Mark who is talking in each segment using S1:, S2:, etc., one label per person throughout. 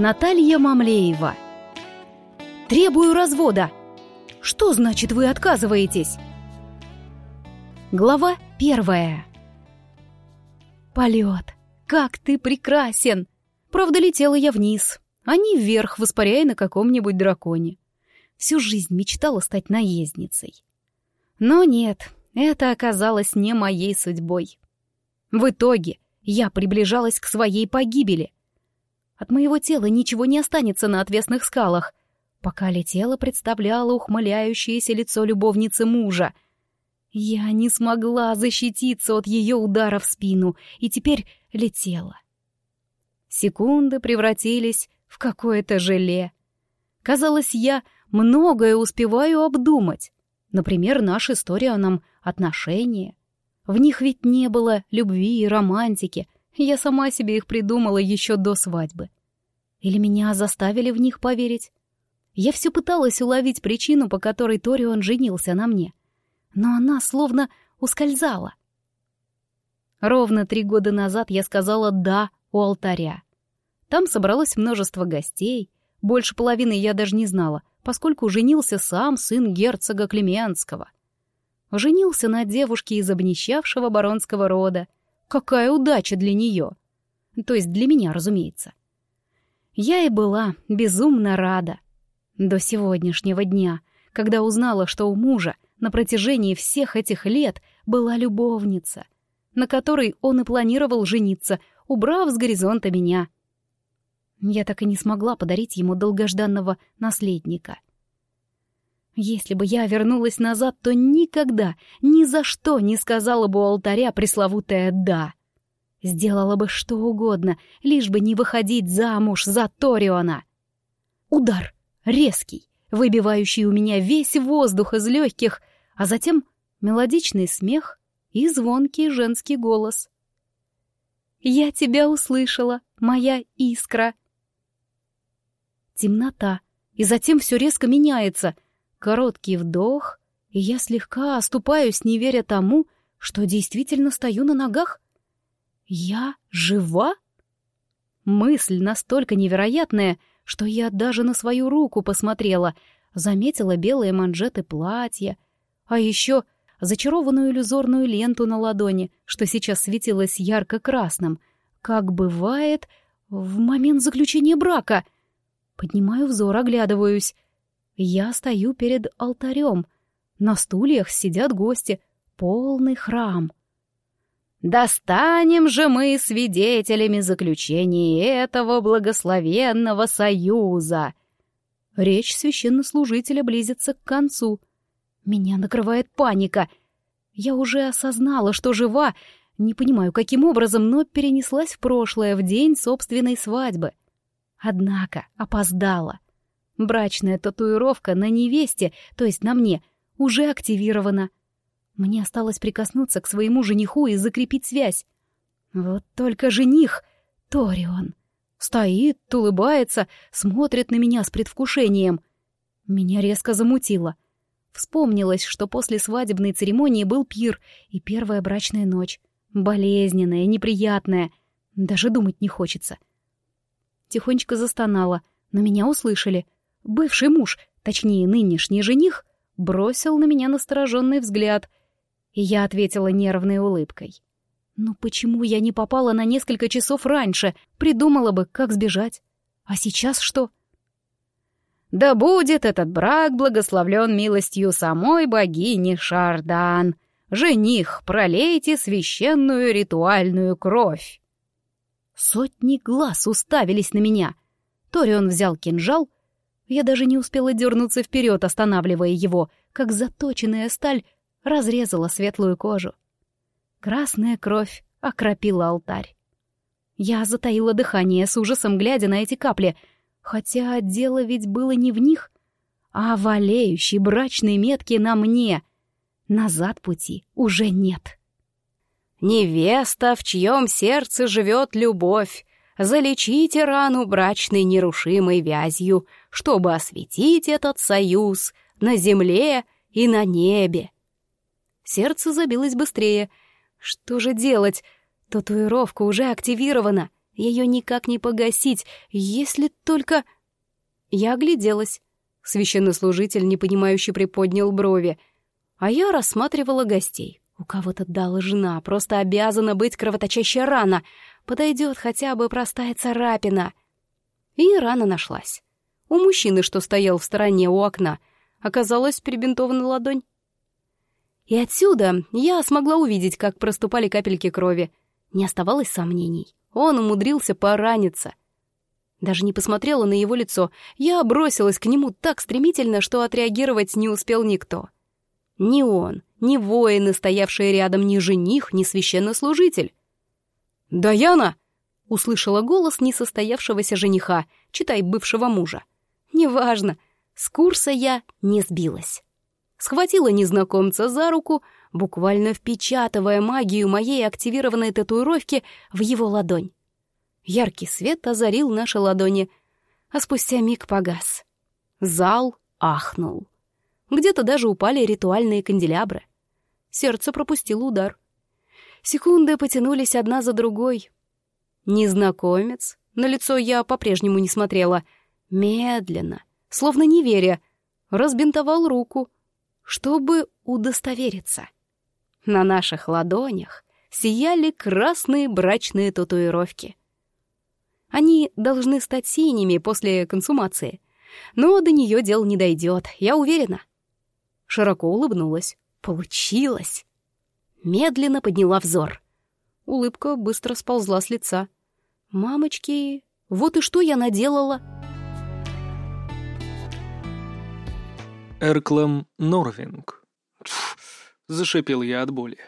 S1: Наталья Мамлеева. Требую развода. Что значит вы отказываетесь? Глава первая. Полет. Как ты прекрасен! Правда, летела я вниз, а не вверх, воспаряя на каком-нибудь драконе. Всю жизнь мечтала стать наездницей. Но нет, это оказалось не моей судьбой. В итоге я приближалась к своей погибели. От моего тела ничего не останется на отвесных скалах. Пока летела, представляла ухмыляющееся лицо любовницы мужа. Я не смогла защититься от ее удара в спину, и теперь летела. Секунды превратились в какое-то желе. Казалось, я многое успеваю обдумать. Например, наша история нам отношения. В них ведь не было любви и романтики — я сама себе их придумала еще до свадьбы. Или меня заставили в них поверить? Я все пыталась уловить причину, по которой Торион женился на мне. Но она словно ускользала. Ровно три года назад я сказала «да» у алтаря. Там собралось множество гостей, больше половины я даже не знала, поскольку женился сам сын герцога Клеменского. Женился на девушке из обнищавшего баронского рода — Какая удача для нее! То есть для меня, разумеется. Я и была безумно рада. До сегодняшнего дня, когда узнала, что у мужа на протяжении всех этих лет была любовница, на которой он и планировал жениться, убрав с горизонта меня. Я так и не смогла подарить ему долгожданного наследника — если бы я вернулась назад, то никогда, ни за что не сказала бы у алтаря пресловутое «да». Сделала бы что угодно, лишь бы не выходить замуж за Ториона. Удар, резкий, выбивающий у меня весь воздух из легких, а затем мелодичный смех и звонкий женский голос. «Я тебя услышала, моя искра!» Темнота, и затем все резко меняется — Короткий вдох, и я слегка оступаюсь, не веря тому, что действительно стою на ногах. Я жива? Мысль настолько невероятная, что я даже на свою руку посмотрела, заметила белые манжеты платья, а еще зачарованную иллюзорную ленту на ладони, что сейчас светилась ярко-красным, как бывает в момент заключения брака. Поднимаю взор, оглядываюсь — я стою перед алтарем. На стульях сидят гости. Полный храм. «Достанем же мы свидетелями заключения этого благословенного союза!» Речь священнослужителя близится к концу. Меня накрывает паника. Я уже осознала, что жива, не понимаю, каким образом, но перенеслась в прошлое, в день собственной свадьбы. Однако опоздала. Брачная татуировка на невесте, то есть на мне, уже активирована. Мне осталось прикоснуться к своему жениху и закрепить связь. Вот только жених, Торион, стоит, улыбается, смотрит на меня с предвкушением. Меня резко замутило. Вспомнилось, что после свадебной церемонии был пир и первая брачная ночь. Болезненная, неприятная. Даже думать не хочется. Тихонечко застонала, но меня услышали — Бывший муж, точнее нынешний жених, бросил на меня настороженный взгляд, и я ответила нервной улыбкой. «Ну почему я не попала на несколько часов раньше? Придумала бы, как сбежать. А сейчас что?» «Да будет этот брак благословлен милостью самой богини Шардан. Жених, пролейте священную ритуальную кровь!» Сотни глаз уставились на меня. Торион взял кинжал — я даже не успела дернуться вперед, останавливая его, как заточенная сталь разрезала светлую кожу. Красная кровь окропила алтарь. Я затаила дыхание с ужасом, глядя на эти капли, хотя дело ведь было не в них, а в олеющей брачной метке на мне. Назад пути уже нет. «Невеста, в чьем сердце живет любовь, залечите рану брачной нерушимой вязью, чтобы осветить этот союз на земле и на небе. Сердце забилось быстрее. Что же делать? Татуировка уже активирована. Ее никак не погасить, если только... Я огляделась. Священнослужитель, непонимающе приподнял брови. А я рассматривала гостей. У кого-то должна, просто обязана быть кровоточащая рана. Подойдет хотя бы простая царапина. И рана нашлась. У мужчины, что стоял в стороне у окна, оказалась перебинтована ладонь. И отсюда я смогла увидеть, как проступали капельки крови. Не оставалось сомнений. Он умудрился пораниться. Даже не посмотрела на его лицо. Я бросилась к нему так стремительно, что отреагировать не успел никто. Ни он, ни воины, стоявшие рядом, ни жених, ни священнослужитель. «Даяна!» — услышала голос несостоявшегося жениха, читай бывшего мужа. «Неважно, с курса я не сбилась». Схватила незнакомца за руку, буквально впечатывая магию моей активированной татуировки в его ладонь. Яркий свет озарил наши ладони, а спустя миг погас. Зал ахнул. Где-то даже упали ритуальные канделябры. Сердце пропустило удар. Секунды потянулись одна за другой. Незнакомец, на лицо я по-прежнему не смотрела, медленно, словно не веря, разбинтовал руку, чтобы удостовериться. На наших ладонях сияли красные брачные татуировки. Они должны стать синими после консумации. Но до нее дел не дойдет, я уверена. Широко улыбнулась. Получилось. Медленно подняла взор. Улыбка быстро сползла с лица. «Мамочки, вот и что я наделала!»
S2: Эрклам Норвинг. Зашипел я от боли.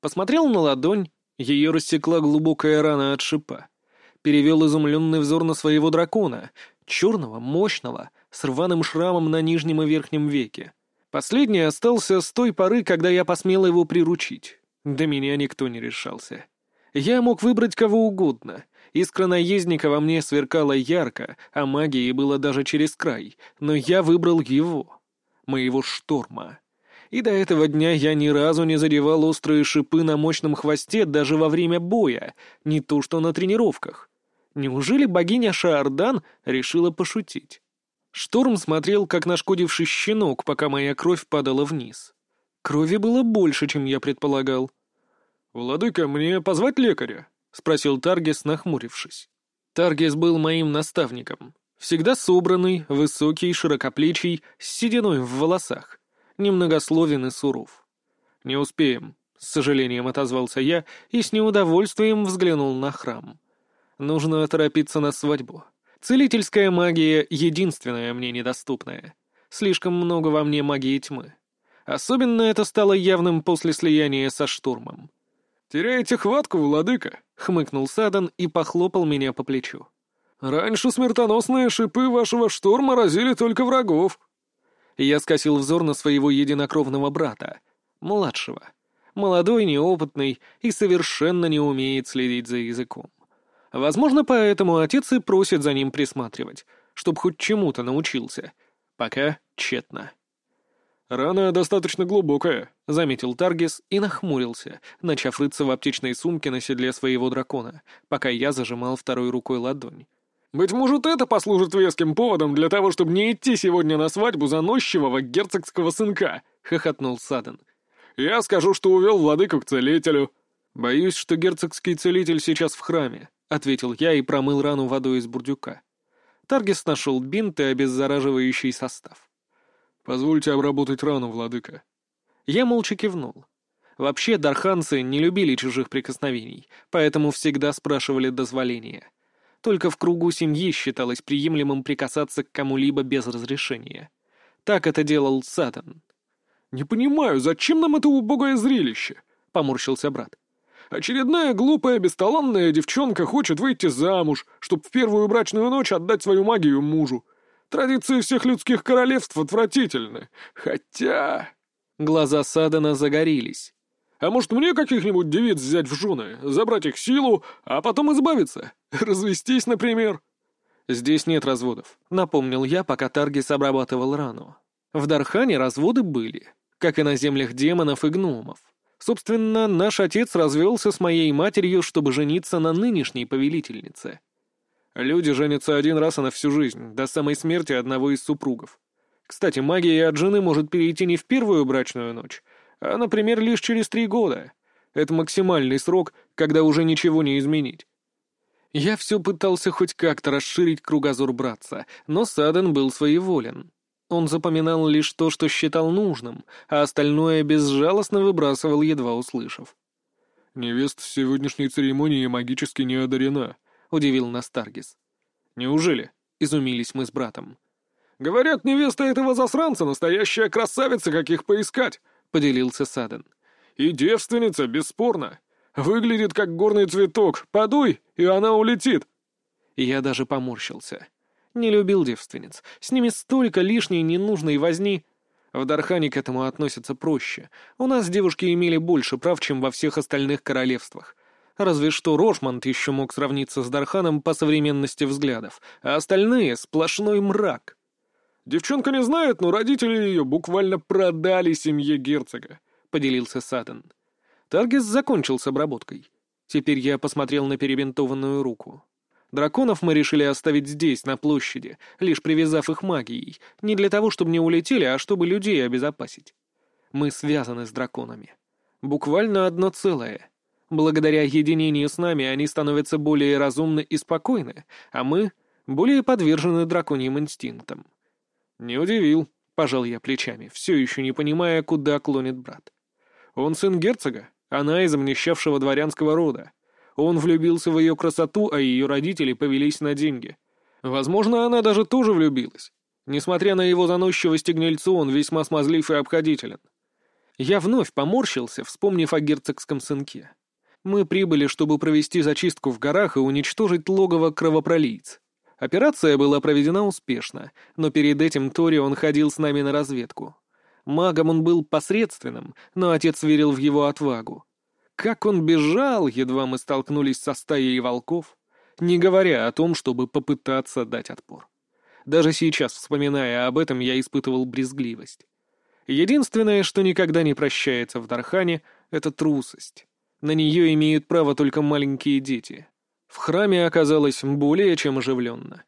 S2: Посмотрел на ладонь, ее рассекла глубокая рана от шипа перевел изумленный взор на своего дракона, черного, мощного, с рваным шрамом на нижнем и верхнем веке. Последний остался с той поры, когда я посмел его приручить. До меня никто не решался. Я мог выбрать кого угодно. Искра наездника во мне сверкала ярко, а магии было даже через край, но я выбрал его, моего шторма. И до этого дня я ни разу не задевал острые шипы на мощном хвосте даже во время боя, не то что на тренировках. Неужели богиня Шаардан решила пошутить? Шторм смотрел, как нашкодивший щенок, пока моя кровь падала вниз. Крови было больше, чем я предполагал. «Владыка, мне позвать лекаря?» — спросил Таргес, нахмурившись. Таргес был моим наставником. Всегда собранный, высокий, широкоплечий, с сединой в волосах. Немногословен и суров. «Не успеем», — с сожалением отозвался я и с неудовольствием взглянул на храм. Нужно торопиться на свадьбу. Целительская магия — единственная мне недоступная. Слишком много во мне магии тьмы. Особенно это стало явным после слияния со штурмом. «Теряете хватку, владыка?» — хмыкнул Садан и похлопал меня по плечу. «Раньше смертоносные шипы вашего шторма разили только врагов». Я скосил взор на своего единокровного брата, младшего. Молодой, неопытный и совершенно не умеет следить за языком. Возможно, поэтому отец и просит за ним присматривать, чтоб хоть чему-то научился. Пока тщетно. «Рана достаточно глубокая», — заметил Таргис и нахмурился, начав рыться в аптечной сумке на седле своего дракона, пока я зажимал второй рукой ладонь. «Быть может, это послужит веским поводом для того, чтобы не идти сегодня на свадьбу заносчивого герцогского сынка», — хохотнул Саден. «Я скажу, что увел владыку к целителю». «Боюсь, что герцогский целитель сейчас в храме», — ответил я и промыл рану водой из бурдюка. Таргис нашел бинт и обеззараживающий состав. «Позвольте обработать рану, владыка». Я молча кивнул. Вообще, дарханцы не любили чужих прикосновений, поэтому всегда спрашивали дозволения. Только в кругу семьи считалось приемлемым прикасаться к кому-либо без разрешения. Так это делал Сатан. «Не понимаю, зачем нам это убогое зрелище?» — поморщился брат. Очередная глупая, бесталанная девчонка хочет выйти замуж, чтобы в первую брачную ночь отдать свою магию мужу. Традиции всех людских королевств отвратительны. Хотя...» Глаза Садана загорелись. «А может, мне каких-нибудь девиц взять в жены, забрать их силу, а потом избавиться? Развестись, например?» «Здесь нет разводов», — напомнил я, пока Таргис обрабатывал рану. В Дархане разводы были, как и на землях демонов и гномов. Собственно, наш отец развелся с моей матерью, чтобы жениться на нынешней повелительнице. Люди женятся один раз и на всю жизнь, до самой смерти одного из супругов. Кстати, магия от жены может перейти не в первую брачную ночь, а, например, лишь через три года. Это максимальный срок, когда уже ничего не изменить. Я все пытался хоть как-то расширить кругозор братца, но Саден был своеволен. Он запоминал лишь то, что считал нужным, а остальное безжалостно выбрасывал, едва услышав.
S3: «Невеста сегодняшней церемонии магически не одарена», — удивил нас Таргис.
S2: «Неужели?» — изумились мы с братом.
S3: «Говорят, невеста этого засранца — настоящая красавица, каких поискать», — поделился Саден. «И девственница, бесспорно. Выглядит как горный цветок. Подуй, и она улетит».
S2: Я даже поморщился. Не любил девственниц. С ними столько лишней ненужной возни. В Дархане к этому относятся проще. У нас девушки имели больше прав, чем во всех остальных королевствах. Разве что Рошмонд еще мог сравниться с Дарханом по современности взглядов, а остальные — сплошной мрак.
S3: «Девчонка не знает, но родители ее буквально продали семье герцога», — поделился Саттон.
S2: Таргис закончил с обработкой. Теперь я посмотрел на перебинтованную руку. Драконов мы решили оставить здесь, на площади, лишь привязав их магией, не для того, чтобы не улетели, а чтобы людей обезопасить. Мы связаны с драконами. Буквально одно целое. Благодаря единению с нами они становятся более разумны и спокойны, а мы — более подвержены драконьим инстинктам. «Не удивил», — пожал я плечами, все еще не понимая, куда клонит брат. «Он сын герцога, она из обнищавшего дворянского рода. Он влюбился в ее красоту, а ее родители повелись на деньги. Возможно, она даже тоже влюбилась. Несмотря на его заносчивость и гнильцу, он весьма смазлив и обходителен. Я вновь поморщился, вспомнив о герцогском сынке. Мы прибыли, чтобы провести зачистку в горах и уничтожить логово кровопролийц. Операция была проведена успешно, но перед этим Тори он ходил с нами на разведку. Магом он был посредственным, но отец верил в его отвагу. Как он бежал, едва мы столкнулись со стаей волков, не говоря о том, чтобы попытаться дать отпор. Даже сейчас, вспоминая об этом, я испытывал брезгливость. Единственное, что никогда не прощается в Дархане, — это трусость. На нее имеют право только маленькие дети. В храме оказалось более чем оживленно.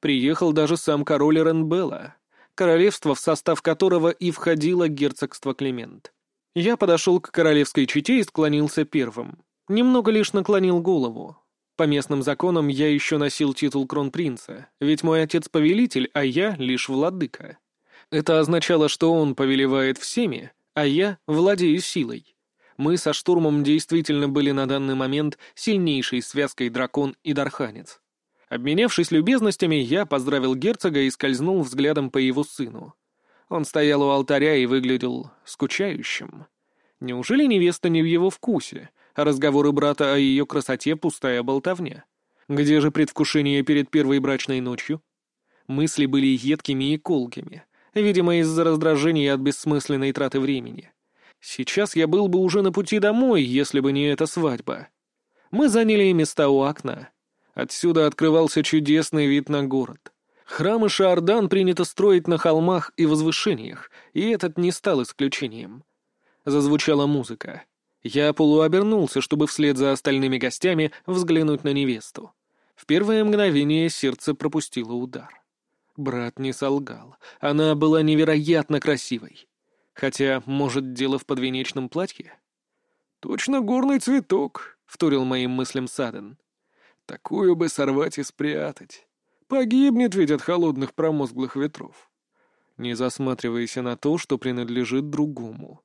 S2: Приехал даже сам король Ренбелла, королевство, в состав которого и входило герцогство Климент. Я подошел к королевской чете и склонился первым. Немного лишь наклонил голову. По местным законам я еще носил титул кронпринца, ведь мой отец повелитель, а я лишь владыка. Это означало, что он повелевает всеми, а я владею силой. Мы со штурмом действительно были на данный момент сильнейшей связкой дракон и дарханец. Обменявшись любезностями, я поздравил герцога и скользнул взглядом по его сыну. Он стоял у алтаря и выглядел скучающим. Неужели невеста не в его вкусе, а разговоры брата о ее красоте — пустая болтовня? Где же предвкушение перед первой брачной ночью? Мысли были едкими и колкими, видимо, из-за раздражения от бессмысленной траты времени. Сейчас я был бы уже на пути домой, если бы не эта свадьба. Мы заняли места у окна. Отсюда открывался чудесный вид на город. Храмы Шаардан принято строить на холмах и возвышениях, и этот не стал исключением. Зазвучала музыка. Я полуобернулся, чтобы вслед за остальными гостями взглянуть на невесту. В первое мгновение сердце пропустило удар. Брат не солгал. Она была невероятно красивой. Хотя, может, дело в подвенечном платье?
S3: «Точно горный цветок», — вторил моим мыслям Саден. «Такую бы сорвать и спрятать». Погибнет ведь от холодных промозглых ветров.
S2: Не засматривайся на то, что принадлежит другому.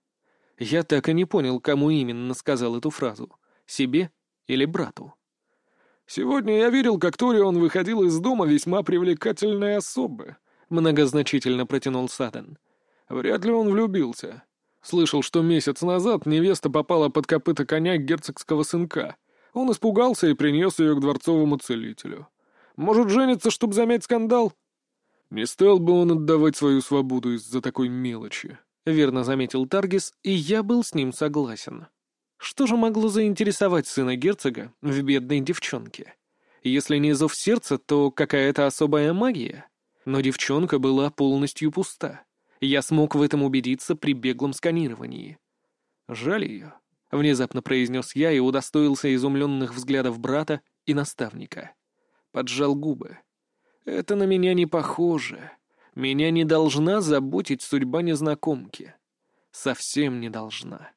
S2: Я так и не понял, кому именно сказал эту фразу. Себе или брату?
S3: «Сегодня я видел, как Торион выходил из дома весьма привлекательной особы», — многозначительно протянул Саден. «Вряд ли он влюбился. Слышал, что месяц назад невеста попала под копыта коня герцогского сынка. Он испугался и принес ее к дворцовому целителю. Может, женится, чтобы замять скандал?» «Не стал бы он отдавать свою свободу из-за такой мелочи», —
S2: верно заметил Таргис, и я был с ним согласен. Что же могло заинтересовать сына герцога в бедной девчонке? Если не зов сердца, то какая-то особая магия. Но девчонка была полностью пуста. Я смог в этом убедиться при беглом сканировании. Жаль ее. — внезапно произнес я и удостоился изумленных взглядов брата и наставника. Поджал губы. «Это на меня не похоже. Меня не должна заботить судьба незнакомки. Совсем не должна».